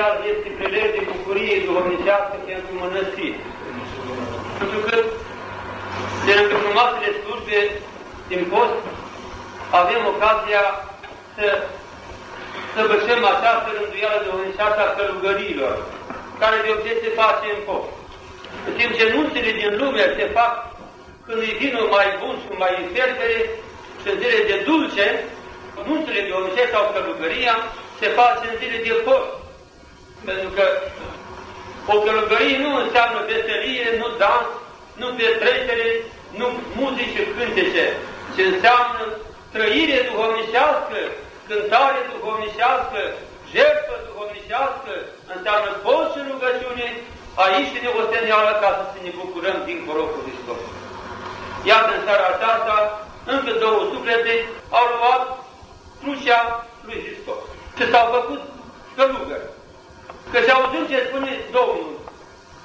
material este prilej de bucurie duhovnicească pentru mănăstiri. Pentru că de lângă frumoasele slujbe din post avem ocazia să sărbășăm această rânduială duhovnicească a călugăriilor, care de obicei se face în post. În timp ce nunțile din lume se fac când e vinul mai bun și mai fervere și în zile de dulce, nunțile de obicei sau călugăria se face în zile de post. Pentru că o călugărie nu înseamnă veselie, nu dans, nu petrecere, nu muzici și cântece, ci înseamnă trăire duhovnicească, cântare duhovnicească, jertfă duhovnicească, înseamnă post și rugăciune, aici ne osteneală ca să ne bucurăm din porocul Hristos. Iată în seara aceasta, încă două suflete au luat crucea lui Hristos și s-au făcut călugări. Că și auzând ce spune Domnul,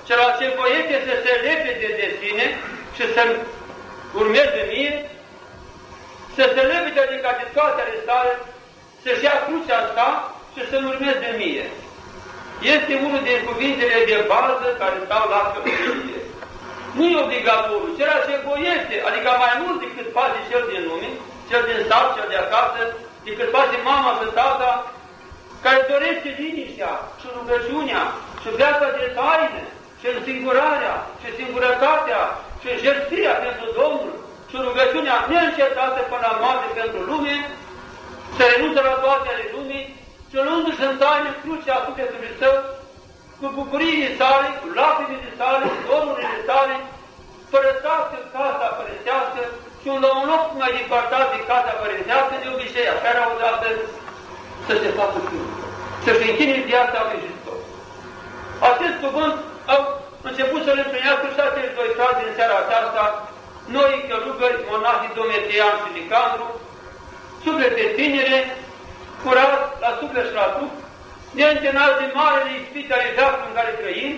cel ce voiește să se lepede de sine și să urmeze mie, să se lepede adică de toate ale sale, să-și ia crucea asta și să-mi urmeze mie. Este unul din cuvintele de bază care stau la călugărie. Nu e obligatoriu, ceea ce voiește, adică mai mult decât face cel din lume, cel din sat, cel de acasă, decât face mama și tata, care dorește liniștea și rugăciunea și viața de taine și însingurarea și singurătatea și jertfia pentru Domnul și rugăciunea neîncetată până la moarte pentru lume, să renunță la toate ale lumii și luându-și în taine crucea sufletului său, cu bucuriile sale, cu lacrimile sale, cu dorurile sale, părăsească casa părăsească și un la un loc mai depărtat de casa părintească, de obicei, așa era odată, să se facă fiul, să-și închine viața lui Hristos. Acest cuvânt au început să-l împlinească și acești doi frați în seara aceasta, noi călugări, monahii Dometian și Nicandru, suflete tinere, curat la suflet și la trup, neîntenat de marele ispit ale în care trăim,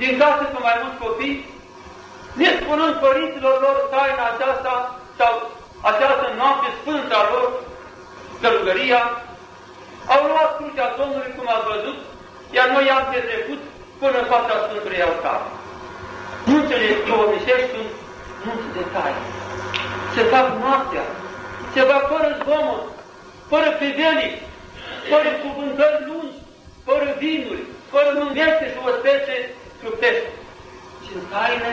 din casă cu mai mulți copii, ne spunând părinților lor taina aceasta sau această noapte sfântă a lor, călugăria, au luat crucea Domnului, cum ați văzut, iar noi i-am petrecut până în fața Sfântului Altar. Nunțele duhovnicești sunt nunți de taină. Se fac noaptea, se fac fără zgomot, fără privelii, fără cuvântări lungi, fără vinuri, fără mânghește și ospețe trupești, și în taină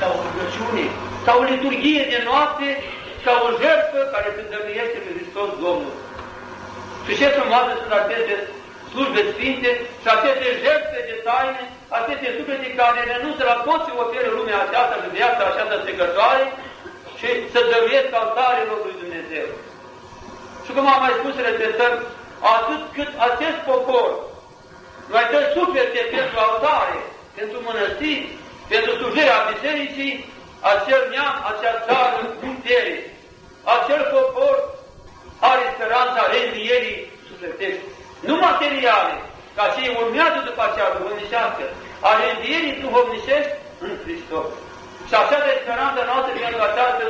ca o rugăciune, ca o liturghie de noapte, ca o jertfă care se dăruiește pe Hristos Domnul. Și ce frumoase sunt aceste slujbe sfinte și aceste jertfe de taine, aceste suflete care renunță la tot ce oferă lumea aceasta și viața aceasta secătoare și să dăruiesc altarelor lui Dumnezeu. Și cum am mai spus, repetăm, atât cât acest popor mai dă suflete pentru altare, pentru mănăstiri, pentru slujirea bisericii, acel neam, acea țară putere, acel popor are speranța reînvierii sufletești, nu materiale, ca cei urmează după aceea duhovnicească, a reînvierii duhovnicești în Hristos. Și așa de speranța noastră pentru această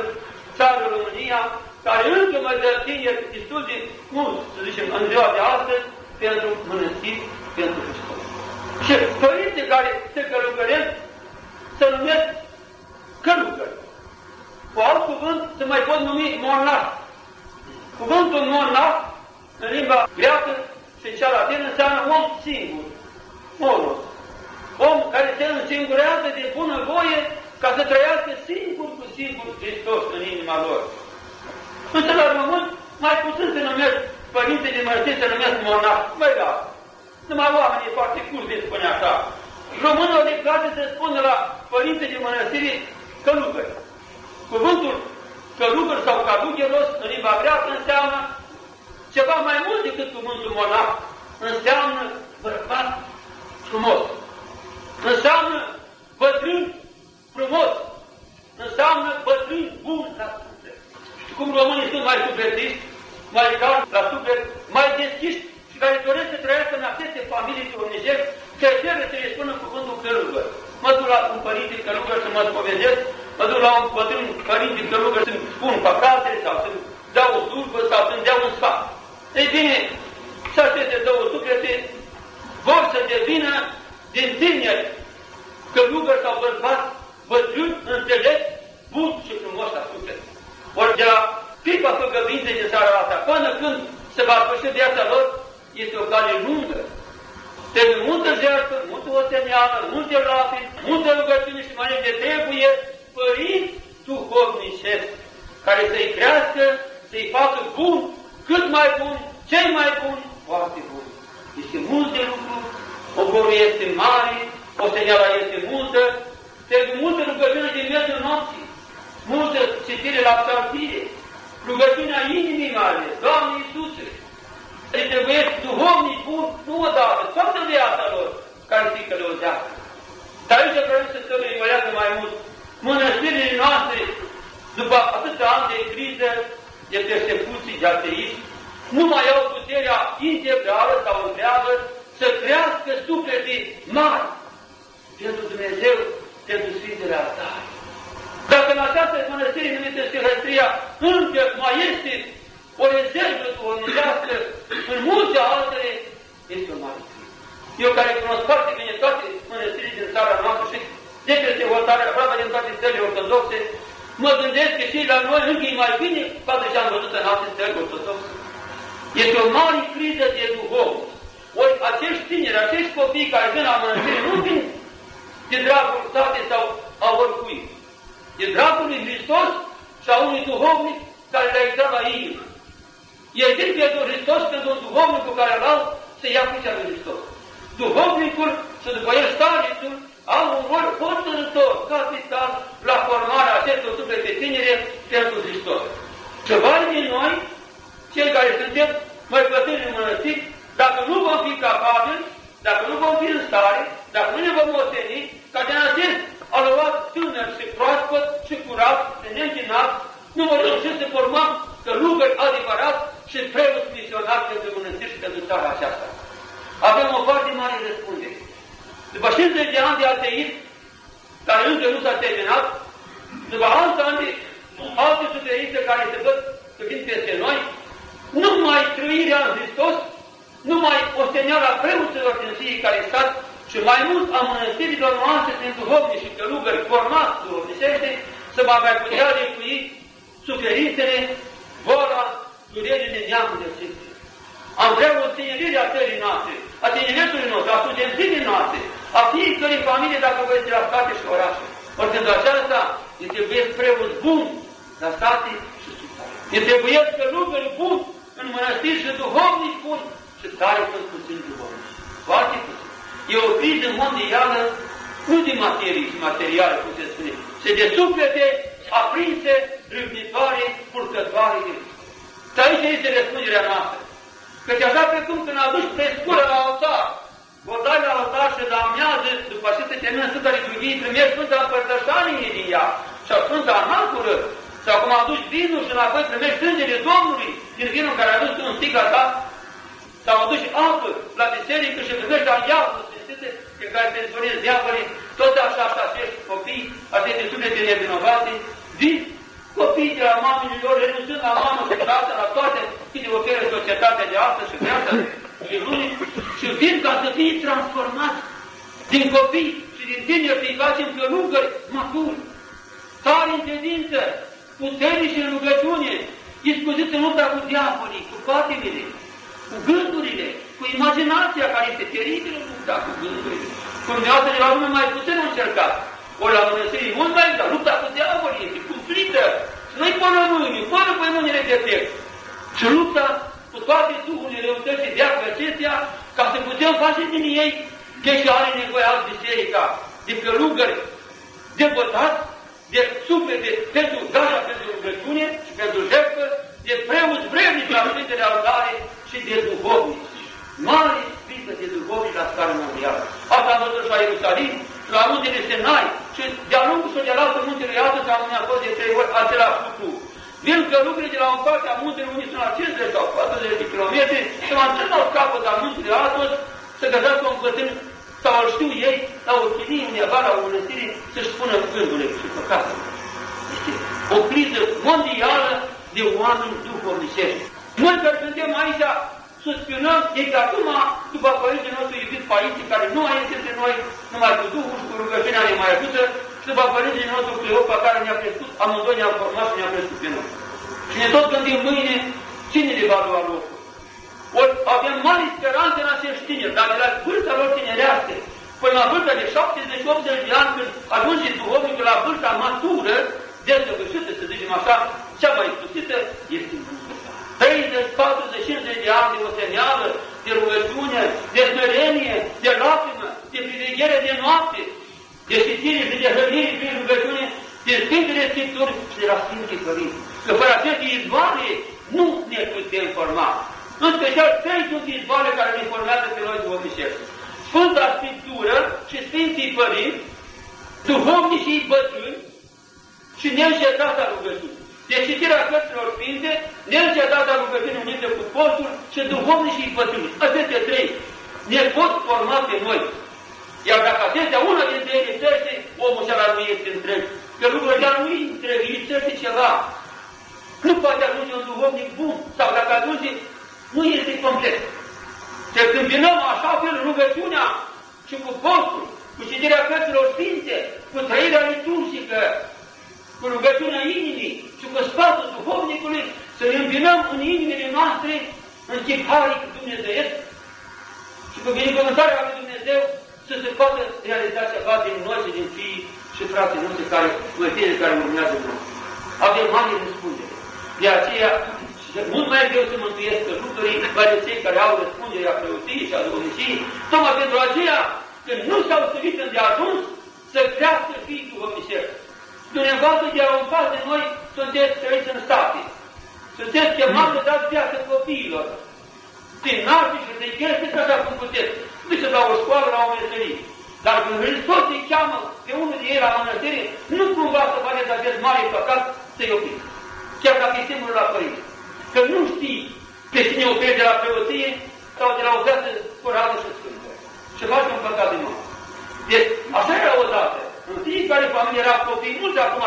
țară România, care încă mai dă tineri destul de mulți, să zicem, în ziua de astăzi, pentru mănăstiri, pentru Hristos. Și părinții care se călugăresc se numesc călugări. Cu alt cuvânt se mai pot numi monah. Cuvântul monah, în limba greacă și în cea latină, înseamnă om singur, moros. Om care se însingurează de bună voie ca să trăiască singur cu singur Hristos în inima lor. Însă la român mai puțin se numesc părinte de mărăție, se numesc monah. Mai da, numai oamenii foarte curzi spune așa. Românul le place să spună la părinte de mănăstire călugări. Cuvântul călugări sau calugheros în limba greacă înseamnă ceva mai mult decât cuvântul monah. Înseamnă bărbat frumos. Înseamnă bătrân frumos. Înseamnă bătrân bun la suflet. Și cum românii sunt mai sufletiști, mai cald la suflet, mai deschiși și care doresc să trăiască în aceste familii dumnezești, se cere să le spună cuvântul călugăr. Mă duc la un părinte călugăr să mă spovedesc, mă duc la un bătrân părinte călugăr să-mi spun păcate sau să-mi dau o slujbă sau să-mi dea un sfat. Ei bine, și aceste două suflete vor să devină din tineri călugări sau bărbați văzut, înțeles, bun și frumos la suflet. Ori de la clipa făgăduinței de seara asta, până când se va sfârși viața lor, este o cale lungă. Trebuie multă jertfă, multă osteneală, multe rapi, multă rugăciune și mai de trebuie părinți duhovnicesc, care să-i crească, să-i facă bun, cât mai bun, cei mai buni, foarte bun. Este mult de lucru, oborul este mare, osteneala este multă, trebuie multă rugăciune din miezul nopții, multă citire la psaltire, rugăciunea inimii mare, Doamne Iisuse, îi trebuie duhovnici buni, nu odată, toată viața lor, care se călăuzească. Dar aici vreau să se urmărească mai mult. Mănăstirile noastre, după atâția ani de criză, de persecuții, de ateism, nu mai au puterea integrală sau întreagă să crească suflete mari pentru Dumnezeu, pentru Sfintele Altare. Dacă în această mănăstire numită Sfântăria încă mai este o rezervă duhovnicească în multe altele, este o mare Eu care cunosc foarte bine toate mănăstirile din țara noastră și de peste hotare, aproape din toate țările ortodoxe, mă gândesc că și la noi încă e mai bine față ce am văzut în alte țări ortodoxe. Este o mare criză de duhov. Ori acești tineri, acești copii care vin la mănăstire, nu vin de dragul sate sau a oricui. De dragul lui Hristos și a unui duhovnic care le-a intrat la inimă. El vin pentru Hristos pentru un duhovnic care l-au să ia crucea lui Hristos. Duhovnicul și după el starețul au un rol hotărător, capital, la formarea acestor suflete tinere pentru Hristos. Să din noi, cei care suntem mai plătiți în mănăstiri, dacă nu vom fi capabili, dacă nu vom fi în stare, dacă nu ne vom osteni, ca de acest aluat tânăr și proaspăt și curat și neînchinat, nu vom reuși să formăm călugări adevărat și preoți misionari pentru mănăstiri și pentru țara aceasta. Avem o foarte mare răspundere. După 50 de ani de ateism, care încă nu s-a terminat, după alți ani de alte suferințe care se văd să vin peste noi, numai trăirea în Hristos, numai osteneala preoților din fiecare stat și mai mult a mănăstirilor noastre din duhovni și călugări formați duhovnicește, să va mai putea recui suferințele, boala, durerile neamului de Sfințe. Am vrea o tinerire a țării noastre, a tineretului nostru, a studenții noastre, a fiecărei familie, dacă vă este la state și orașe. Ori pentru aceasta, îi trebuie preoți buni la state și state. Îi trebuie călugări buni în mănăstiri și duhovnici buni și tare sunt puțin duhovnici. Foarte puțin. E o criză mondială, nu de materii și materiale, cum se spune, se de suflete aprinse, râvnitoare, purtătoare de Și aici este răspunderea noastră. Căci așa precum când aduci prescură la altar, o dai la altar și la amiază, după ce se termină Sfânta Liturghie, primești Sfânta Împărtășanie din ea și Sfânta Anacură, sau cum aduci vinul și înapoi primești sângele Domnului din vinul care a adus în sticla ta, sau aduci apă la biserică și primești la iarnă sfântite, pe care te zvonesc diavolii, tot așa și acești copii, aceste suflete nevinovate, vin copiii de la mamele lor, renunțând la mamă. și tată, la toate câte oferă societatea de astăzi și viața și lumii, și vin ca să fie transformați din copii și din tineri să-i facem călugări maturi, tari în credință, puternici în rugăciune, discuțiți în lupta cu diavolii, cu patimile, cu gândurile, cu imaginația care este teribilă lupta cu gândurile. Cum de altfel la lume mai puțin încercat. Ori la Dumnezeu mult mai dar lupta cu diavolii este cumplită. Nu-i până mâini, până pe mâinile de text. Și lupta cu toate duhurile răutății de acestea, ca să putem face din ei ce și are nevoie alt biserica, de călugări, de bătați, de suflete pentru gara, pentru rugăciune și pentru jertfă, de preoți vremnici la Sfintele Altare și de duhovnici. Mare spirită de duhovnici la scară mondială. Asta am văzut și la Ierusalim, la muntele Senai și de-a lungul și de-a altă muntele Iată am a fost de trei ori același lucru. Vin călugării de la o parte a muntelui unii sunt la 50 sau 40 de kilometri și mă întâlnit la capăt a muntele Atos să găsească un bătrân sau îl știu ei, la o chinie undeva la o mănăstire să-și spună gândurile și păcatele. Este o criză mondială de oameni duhovnicești. Noi care suntem aici, suspinăm de pe acum, după Părintele nostru iubit Paisie, care nu mai este între noi, numai cu Duhul și cu rugăciunea ne mai ajută, și după Părintele nostru Cleopa, care ne-a crescut, amândoi ne-a format și ne-a crescut pe noi. Și ne tot gândim mâine, cine le va lua locul? Ori avem mare speranță în acești tineri, dar de la vârsta lor tinerească, până la vârsta de 70-80 de ani, când ajunge duhovnicul la vârsta matură, desăvârșită, să zicem așa, cea mai stusită, este 30, 40, 50 de ani de oseneală, de rugăciune, de smerenie, de lacrimă, de priveghere de noapte, de citire și de hrănire prin rugăciune, de Sfintele Scripturi și de la Sfântii Părinți. Că fără aceste izvoare nu ne putem forma. În special, trei sunt izvoare care ne formează pe noi duhovnicești. Sfânta Scriptură și Sfinții Părinți, duhovnicii bătrâni și neîncetata rugăciune. De citirea cărților sfinte, neîncetata rugăciune unită cu postul și duhovnicii bătrâni. Aceste trei ne pot forma pe noi. Iar dacă acestea, una dintre ele trece, omul celălalt nu este întreg. Că lucrul ăsta nu e întreg, îi trece ceva. Nu poate ajunge un duhovnic bun, sau dacă ajunge, nu este complet. Să câmbinăm așa fel rugăciunea și cu postul, cu citirea cărților sfinte, cu trăirea liturgică, cu rugăciunea inimii și cu sfatul duhovnicului, să ne îmbinăm în inimile noastre în chip haric dumnezeiesc și cu binecuvântarea lui Dumnezeu să se poată realiza ceva din noi și din fii și frații noștri care, mătire care urmează noi. Avem mari răspundere. De aceea, mult mai greu să mântuiesc lucrurii, care cei care au răspunderea preoției și a duhovniciei, tocmai pentru aceea, când nu s-au studiat îndeajuns, să crească fii duhovnicești. Dumneavoastră de la un pas de noi sunteți trăiți în state. Sunteți chemați să dați viață copiilor. Prin naște și să-i creșteți așa cum puteți. Nu să dau o școală la o meserie. Dar când Hristos îi cheamă pe unul de ei la mănăstire, nu cumva să faceți acest mare păcat să-i opriți. Chiar dacă e singurul la părinți. Că nu știi pe cine oprești de la preoție sau de la o viață curată și sfântă. Și faci un păcat de nou. Deci, așa era odată. În fiecare familie era copii, mulți acum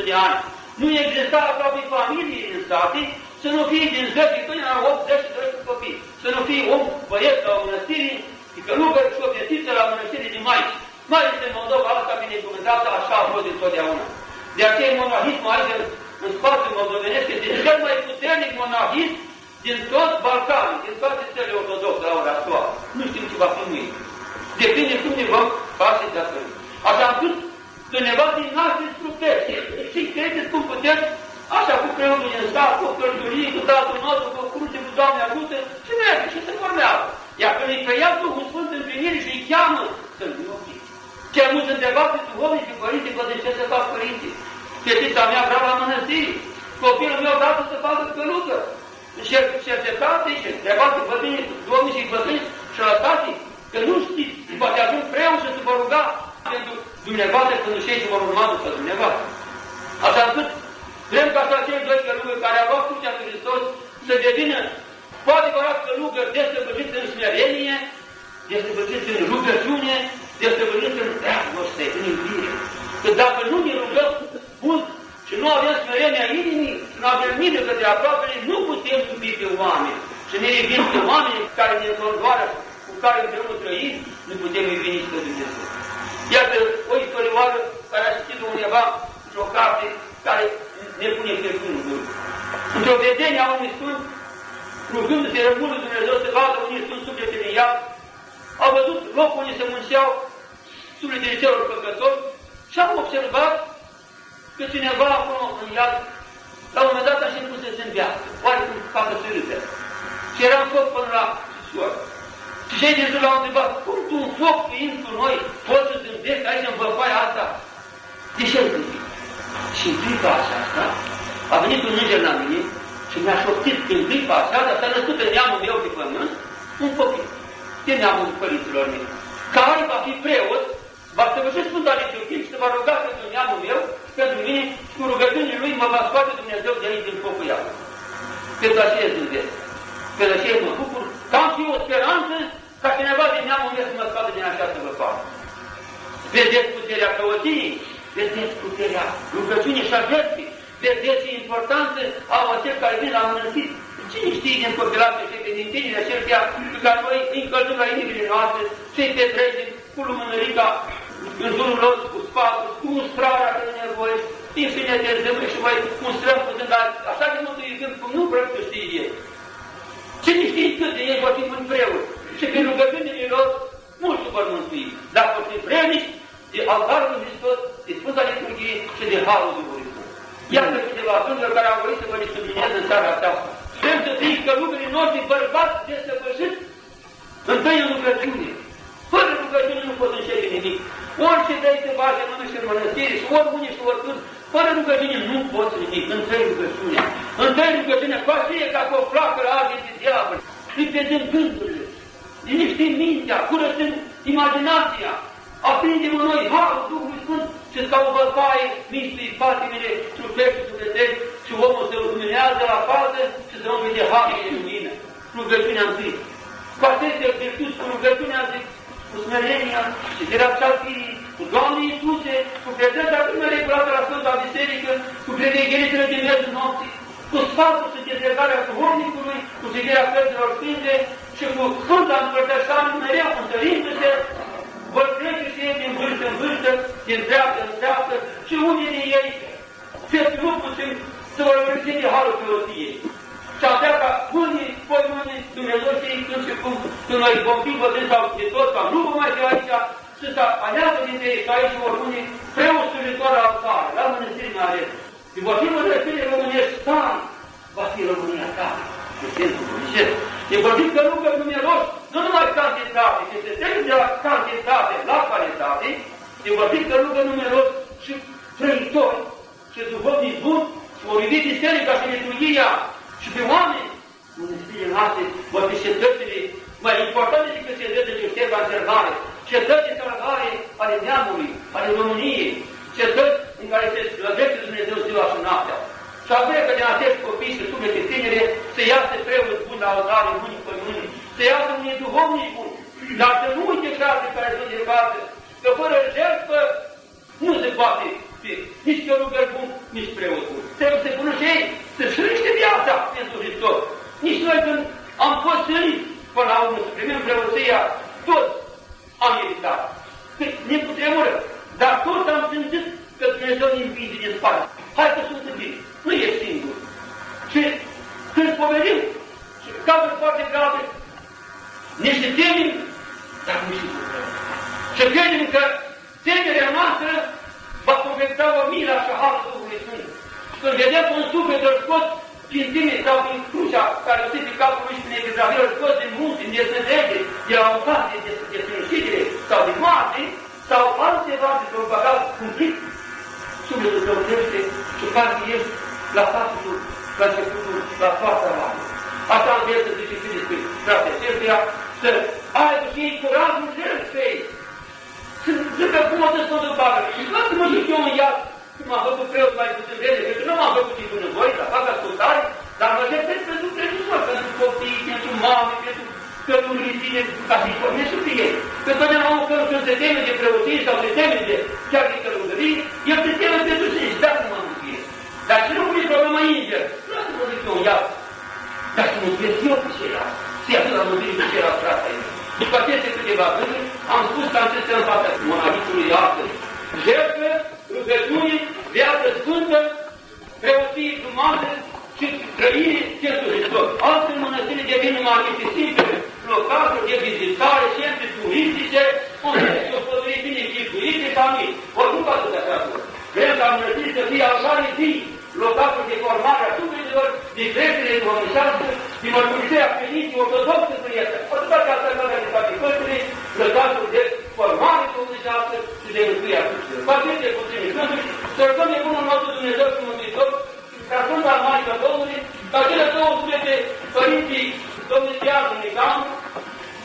50-100 de ani. Nu exista aproape familie în state să nu fie din 10 până la 80 de copii. Să nu fie om băieț la o mănăstire, și călugări și o fetiță la mănăstire de maici. Maiș este Moldova asta binecuvântată, așa a fost întotdeauna. De aceea monahismul aici, în spațiul moldovenesc, este cel mai puternic monahism din tot Balcanii, din toate țările ortodoxe la ora actuală. Nu știm ce va fi mâine. Depinde cum ne vom face de asta. Așa încât undeva din noastre structuri și credeți cum puteți, așa cu preotul din stat, cu căldurii, cu tatăl nostru, cu cruce, cu Doamne ajută, și merge și se formează. Iar când îi preia Duhul Sfânt în primire și îi cheamă, să-l vinoviți. Cel mulți întrebați pe duhovnici și părinții, vă de ce să fac părinții? Fetița mea vreau la mănăstire, copilul meu vreau să facă călugă. Și cercetate și întrebați pe părinții, duhovnici și părinți și lăsați că nu știți, poate ajung preot și să vă ruga pentru dumneavoastră când și vor urma după dumneavoastră. Așa încât vrem ca să cei doi călugări care au luat crucea lui Hristos să devină cu adevărat călugări desăvârșiți în smerenie, desăvârșiți în rugăciune, desăvârșiți în dragoste, în iubire. Că dacă nu ne rugăm mult și nu avem smerenia inimii, nu avem mine către aproape, nu putem iubi pe oameni. Și ne iubim pe oameni care ne înconjoară, cu care împreună trăim, nu putem iubi nici pe Dumnezeu. Iată o istorioară care a citit undeva într-o carte care ne pune pe gândul. Într-o vedenie a unui sfânt, rugându-se rămânul Dumnezeu să vadă unii sfânt sufletele în ea, au văzut locul unde se munceau sufletele celor păcători și am observat că cineva acolo în iad, la un moment dat a început să se învească, oare cum facă să râde. Și era în foc până la suor. Și cei din jur l-au întrebat, cum tu un foc fiind cu noi poți să zâmbești aici în văpaia asta? De ce îl gândi? Și în clipa aceasta a venit un înger la mine și mi-a șoptit în clipa aceasta, s-a născut în neamul meu pe pământ un copil. De neamul părinților mei. Care va fi preot, va săvârși Sfânta Liturghie și se va ruga pentru neamul meu, pentru mine și cu rugăciunile lui mă va scoate Dumnezeu de aici din focul iau. Pentru aceea zâmbesc. Pentru aceea mă bucur că am și o speranță ca cineva din neamul meu să mă scoate din această văpoare. Vedeți puterea preoției, vedeți puterea rugăciunii și a vieții, vedeți importanță a acel care vine la mănăstiri. Cine știe din copilatul și din tine aceștia pe care noi îi încălzim la inimile noastre, să-i petrecem cu lumânărica în jurul lor, cu sfatul, cu mustrarea de nevoie, în fine de zâmbă și mai mustrăm puțin, dar așa de mult îi cum nu vreau să știe ei. Cine știe cât de ei vor fi în preot și prin rugăciunile lor, mulți vor mântui, dar vor fi vrenici de altarul lui Hristos, de Sfânta Liturghie și de Harul Duhului Sfânt. Iată câteva gânduri care am voit să vă le subliniez în seara aceasta. Vrem să fim călugării noștri bărbați desăvârșiți, întâi în rugăciune. Fără rugăciune nu pot începe nimic. Orice dai se bage în și în mănăstire și ori unii și ori când, fără rugăciune nu poți nimic. Întâi rugăciunea. Întâi rugăciunea, cu aceea ca cu o flacără arde de diavol. Îi vedem gândurile, liniștim mintea, curățim imaginația, aprindem în noi Harul Duhului Sfânt și ca o bălcaie mistui patimile trupești și sufletești și omul se luminează la fază și se umple de har și lumină. Rugăciunea întâi. Cu aceste virtuți, cu rugăciunea zic, cu smerenia și dreapta firii, cu Doamne Iisuse, cu prezența primă regulată la Sfânta Biserică, cu prevegherile din miezul nopții, cu sfatul și dezlegarea duhovnicului, cu citirea cărților sfinte și cu Sfânta Împărtășană mereu întărindu-se, vor trece și ei din vârstă în vârstă, din dreaptă în dreaptă și unii din ei se nu puțin să vor de harul preoției. Și abia ca unii, poi unii, Dumnezeu știe când și cum, când noi vom fi văzând sau de tot, sau nu vom mai fi aici, să se aleagă dintre ei ca aici vor unii preoți slujitori la altar, la mănăstiri mai ales. Și vor fi mănăstiri românești tari, va fi România tare, de sensul dumnezeu. E vorbit că nu că numeros, nu numai cantitate, ci se trece de la cantitate la calitate, e vorbit că nu că numeros și trăitori și duhovnici buni, și vor iubi biserica și liturghia și pe oameni. Mănăstirile noastre vor fi cetățile mai importante decât cetățile ce șterg conservare, cetăți de salvare ale neamului, ale României, cetăți în care se slăvește Dumnezeu ziua și noaptea. Și apoi că din acești copii și suflete tinere să iasă preoți buni la altare, buni pe mâini, să iasă unii duhovnici buni, dar să nu uite frate care sunt de față, că fără jertfă nu se poate fi nici călugări bun, nici preot bun. Trebuie să pună și ei, să-și riște viața pentru Hristos. Nici noi când am fost săriți până la urmă să primim preoția, toți am evitat. Ne putremură, dar toți am simțit că Dumnezeu ne învide din spate. Hai că sunt bine nu e singur. Și când spomenim, și cazuri foarte grave, ne și temem, dar nu și bucurăm. Și credem că temerea noastră va converta o mila și harul Duhului Sfânt. Când vedem un suflet îl scot prin tine sau prin crucea care o pe capul lui și prin epizavie, îl scot din munți, din desnădejde, de la un pas de, de, de sau de moarte, sau altceva de un păcat cumplit, sufletul tău crește și parcă ești la pasul, la începutul, la fața mare. Asta am vrea să zice și despre frate Silvia, să aibă și ei curajul jertfei. Să zică cum o să spun în bagă. Și să mă duc eu în iad, cum am făcut preot mai puțin vreme, pentru că nu m-am făcut și până voi, dar fac ascultare, dar mă jertfesc pentru credincioși, pentru copii, pentru mame, pentru călugării tine, ca să-i formezi pe ei. Că totdeauna omul când se teme de preoție sau se teme de chiar de călugării, el se teme pentru sine. Da, cum am dar ce nu pui problema India? Nu să mă zic eu, ia. Dar să mă gândesc eu pe ceilalți. Să ia la mântuire pe ceilalți, frate. După aceste câteva gânduri, am spus că acestea în fața monahitului astăzi. Jertfă, rugăciune, viață sfântă, preoție frumoasă și trăire Sfântul Hristos. Altfel mănăstire devin numai niște simple localuri de vizitare, centri turistice, unde se o păduri bine chipuite ca mici. Oricum față de acasă. Vrem ca mănăstiri să fie așa de zi, locatul de formare a sufletelor, de creștere duhovnicească, de mărturisirea credinței ortodoxe prieteni. Ortodoxe asta nu de toate părțile, locatul de formare duhovnicească și de mântuirea sufletelor. Cu aceste puține gânduri, să rugăm de bunul nostru Dumnezeu și Mântuitor, ca Sfânta Maică Domnului, ca cele două suflete părinții Domnului Diaz Nican,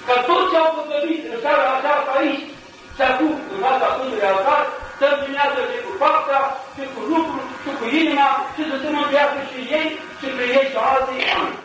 ca toți ce au făcăduit în seara aceasta aici, și acum, în fața Sfântului Altar, să împlinească și cu fapta, și cu lucrul, și cu inima, și să se mântuiască și ei, și pe ei și alții. Amin.